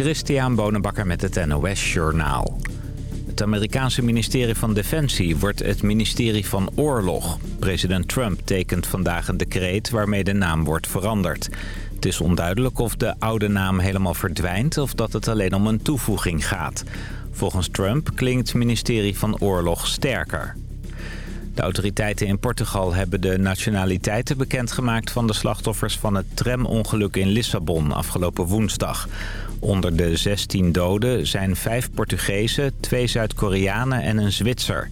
Christian Bonenbakker met het NOS Journaal. Het Amerikaanse ministerie van Defensie wordt het ministerie van Oorlog. President Trump tekent vandaag een decreet waarmee de naam wordt veranderd. Het is onduidelijk of de oude naam helemaal verdwijnt of dat het alleen om een toevoeging gaat. Volgens Trump klinkt ministerie van Oorlog sterker. De autoriteiten in Portugal hebben de nationaliteiten bekendgemaakt van de slachtoffers van het tramongeluk in Lissabon afgelopen woensdag. Onder de 16 doden zijn vijf Portugezen, twee Zuid-Koreanen en een Zwitser.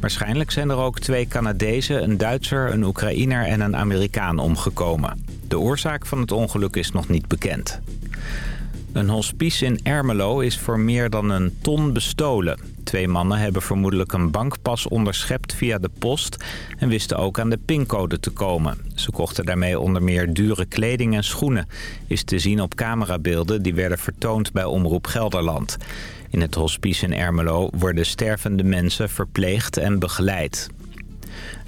Waarschijnlijk zijn er ook twee Canadezen, een Duitser, een Oekraïner en een Amerikaan omgekomen. De oorzaak van het ongeluk is nog niet bekend. Een hospice in Ermelo is voor meer dan een ton bestolen. Twee mannen hebben vermoedelijk een bankpas onderschept via de post... en wisten ook aan de pincode te komen. Ze kochten daarmee onder meer dure kleding en schoenen. Is te zien op camerabeelden die werden vertoond bij Omroep Gelderland. In het hospice in Ermelo worden stervende mensen verpleegd en begeleid.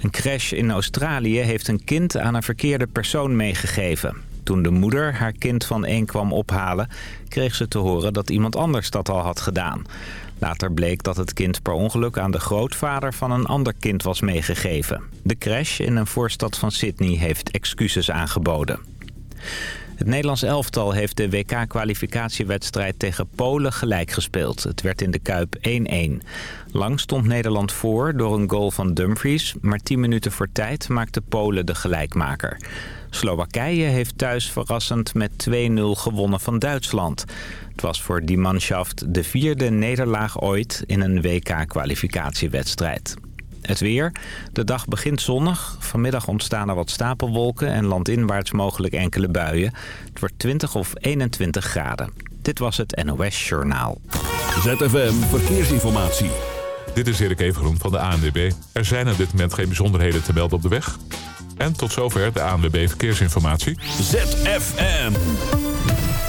Een crash in Australië heeft een kind aan een verkeerde persoon meegegeven. Toen de moeder haar kind van één kwam ophalen... kreeg ze te horen dat iemand anders dat al had gedaan. Later bleek dat het kind per ongeluk aan de grootvader van een ander kind was meegegeven. De crash in een voorstad van Sydney heeft excuses aangeboden. Het Nederlands elftal heeft de WK-kwalificatiewedstrijd tegen Polen gelijk gespeeld. Het werd in de Kuip 1-1. Lang stond Nederland voor door een goal van Dumfries... maar 10 minuten voor tijd maakte Polen de gelijkmaker. Slowakije heeft thuis verrassend met 2-0 gewonnen van Duitsland. Het was voor die manschaft de vierde nederlaag ooit in een WK-kwalificatiewedstrijd. Het weer. De dag begint zonnig. Vanmiddag ontstaan er wat stapelwolken en landinwaarts mogelijk enkele buien. Het wordt 20 of 21 graden. Dit was het NOS Journaal. ZFM Verkeersinformatie. Dit is Erik Evengroen van de ANWB. Er zijn op dit moment geen bijzonderheden te melden op de weg. En tot zover de ANWB Verkeersinformatie. ZFM.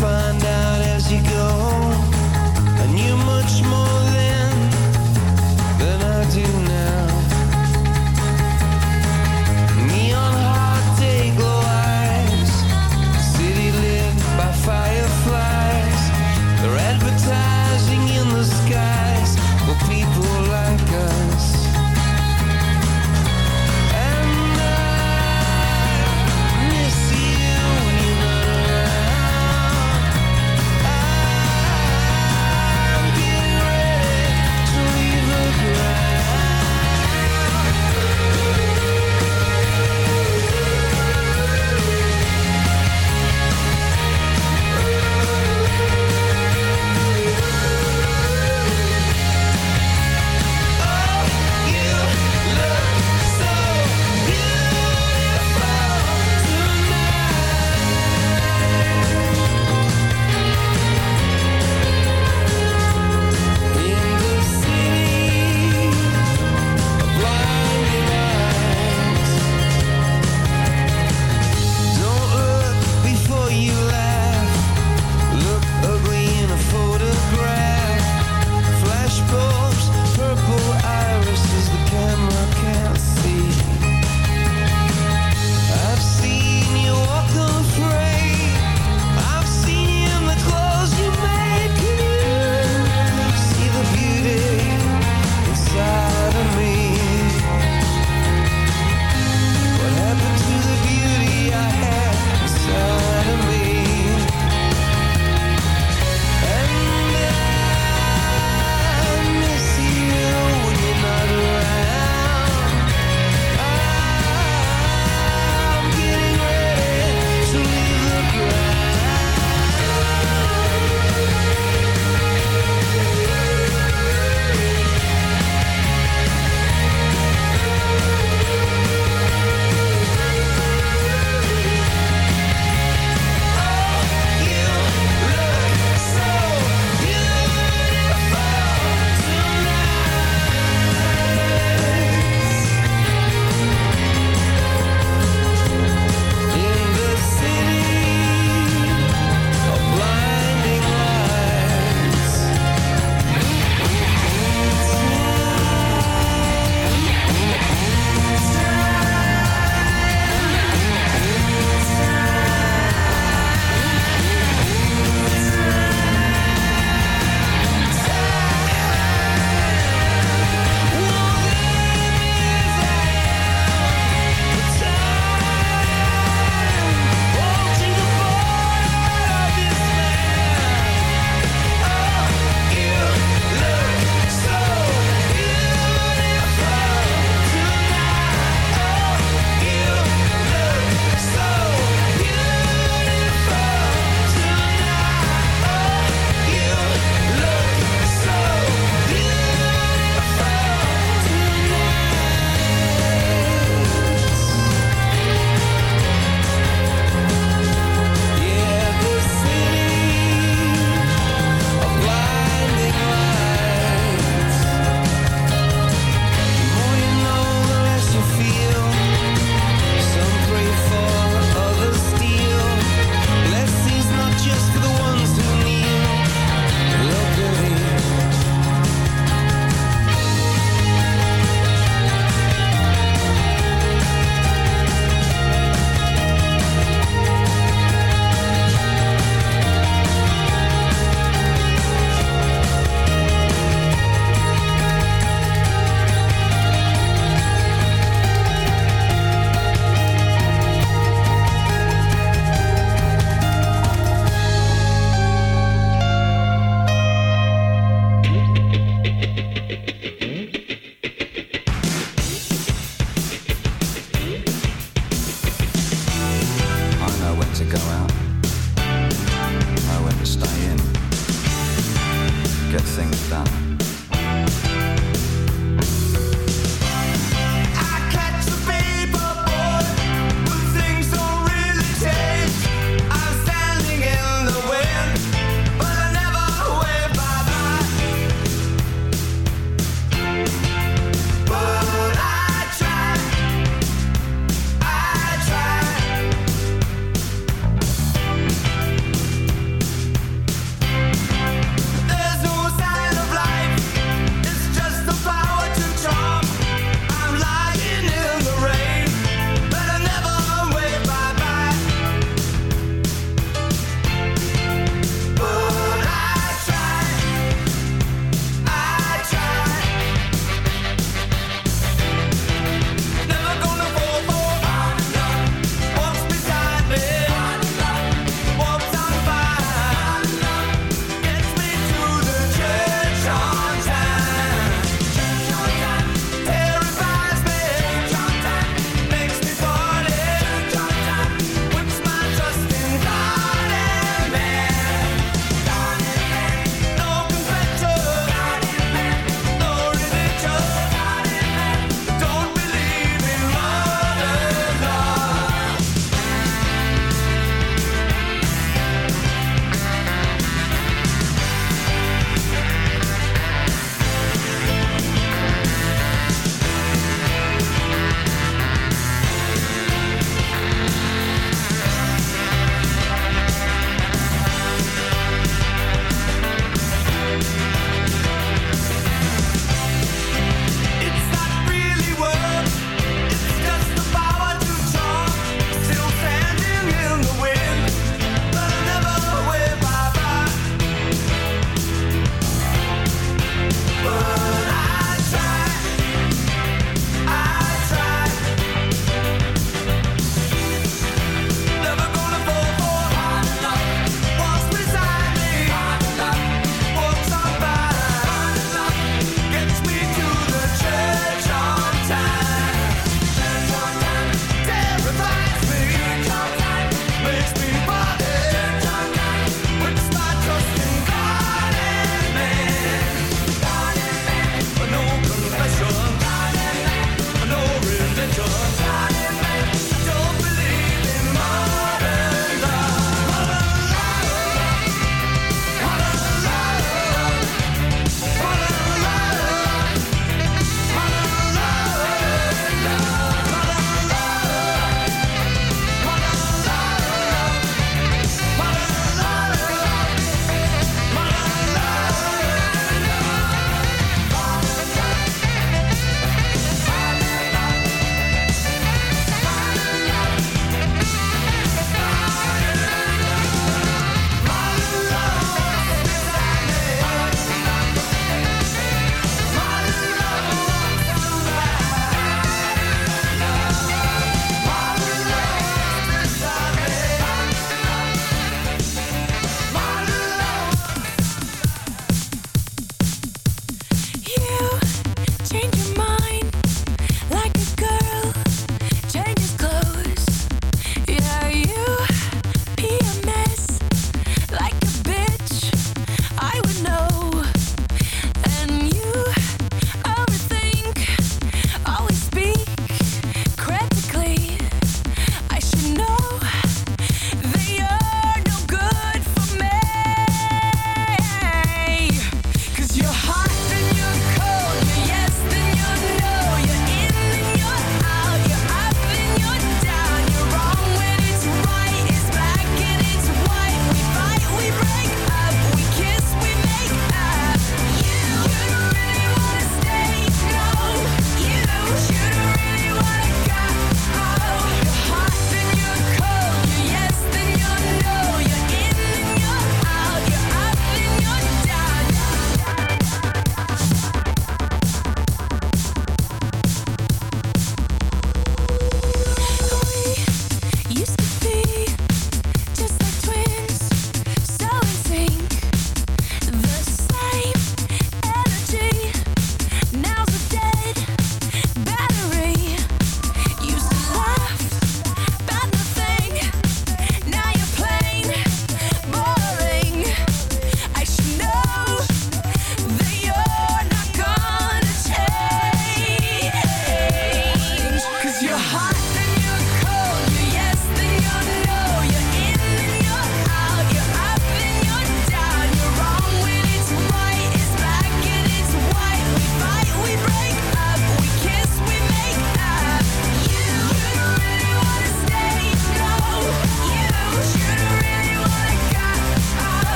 find out.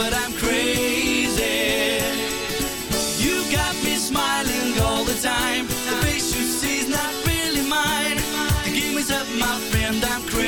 But I'm crazy. You got me smiling all the time. The face you see is not really mine. Game is up, my friend, I'm crazy.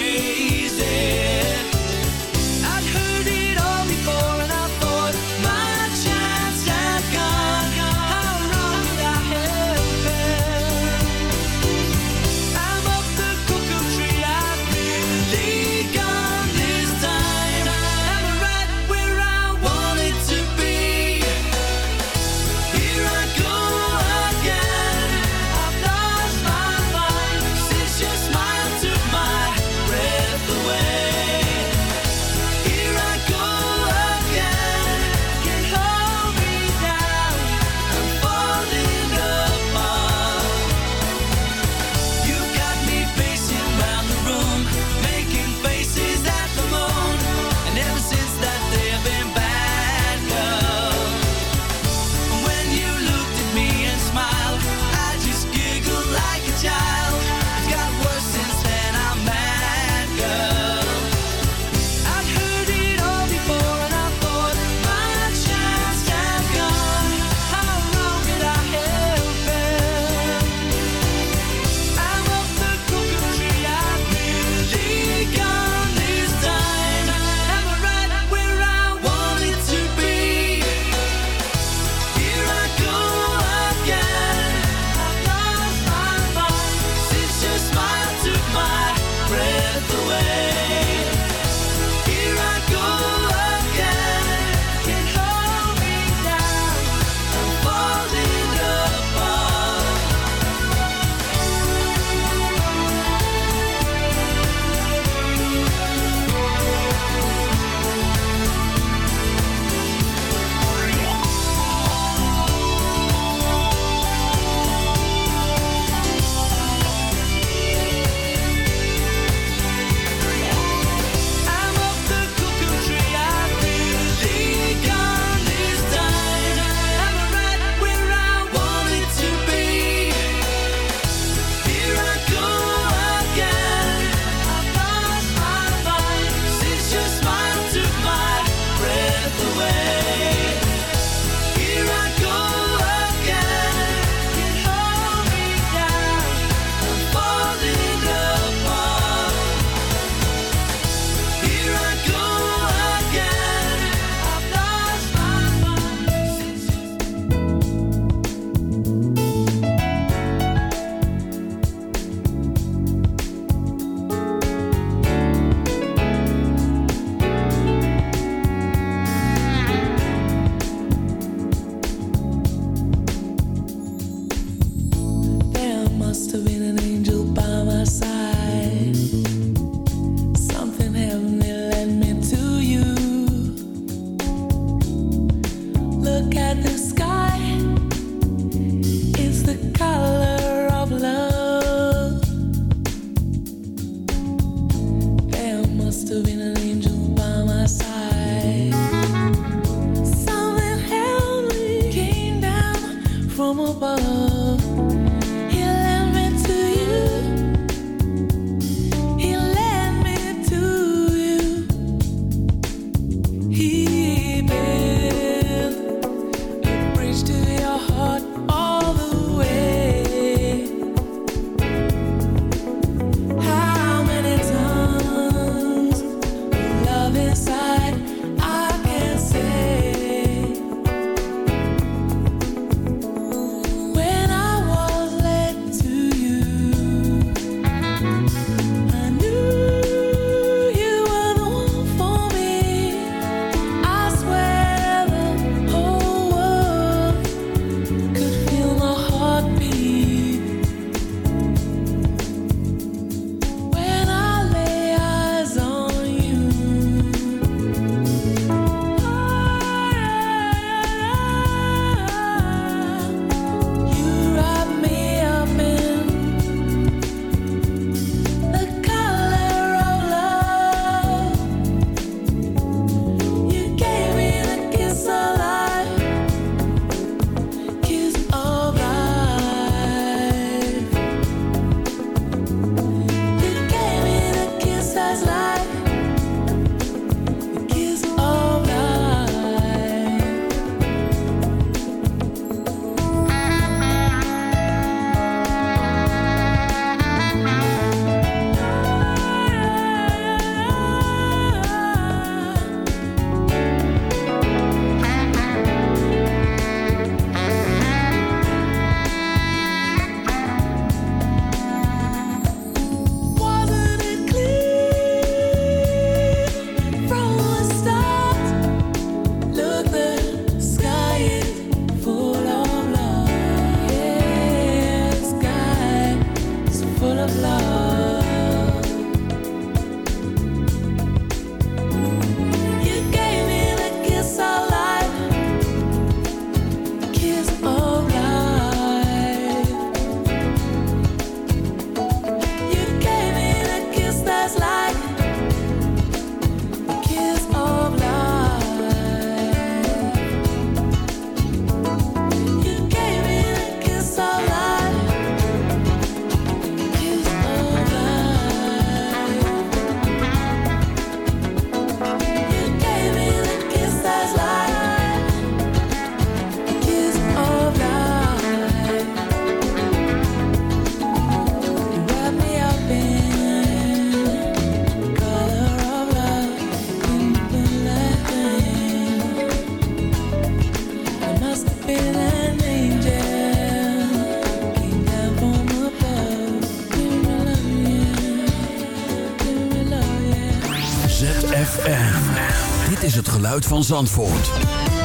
Van Zandvoort.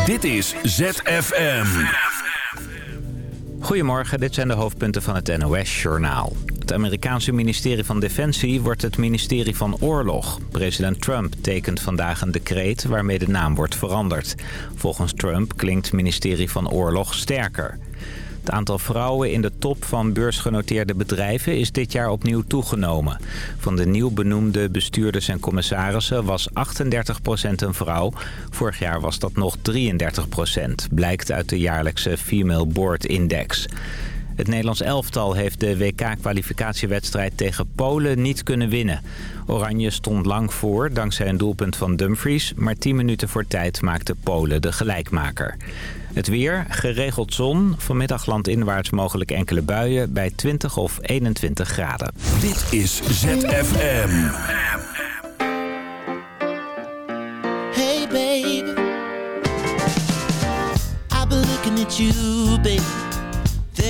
Dit is ZFM. Goedemorgen, dit zijn de hoofdpunten van het NOS-journaal. Het Amerikaanse ministerie van Defensie wordt het ministerie van Oorlog. President Trump tekent vandaag een decreet waarmee de naam wordt veranderd. Volgens Trump klinkt ministerie van Oorlog sterker. Het aantal vrouwen in de top van beursgenoteerde bedrijven is dit jaar opnieuw toegenomen. Van de nieuw benoemde bestuurders en commissarissen was 38% een vrouw. Vorig jaar was dat nog 33%, blijkt uit de jaarlijkse Female Board Index. Het Nederlands elftal heeft de WK-kwalificatiewedstrijd tegen Polen niet kunnen winnen. Oranje stond lang voor dankzij een doelpunt van Dumfries... maar 10 minuten voor tijd maakte Polen de gelijkmaker. Het weer, geregeld zon, vanmiddag landinwaarts mogelijk enkele buien... bij 20 of 21 graden. Dit is ZFM. Hey baby, I've been looking at you, baby.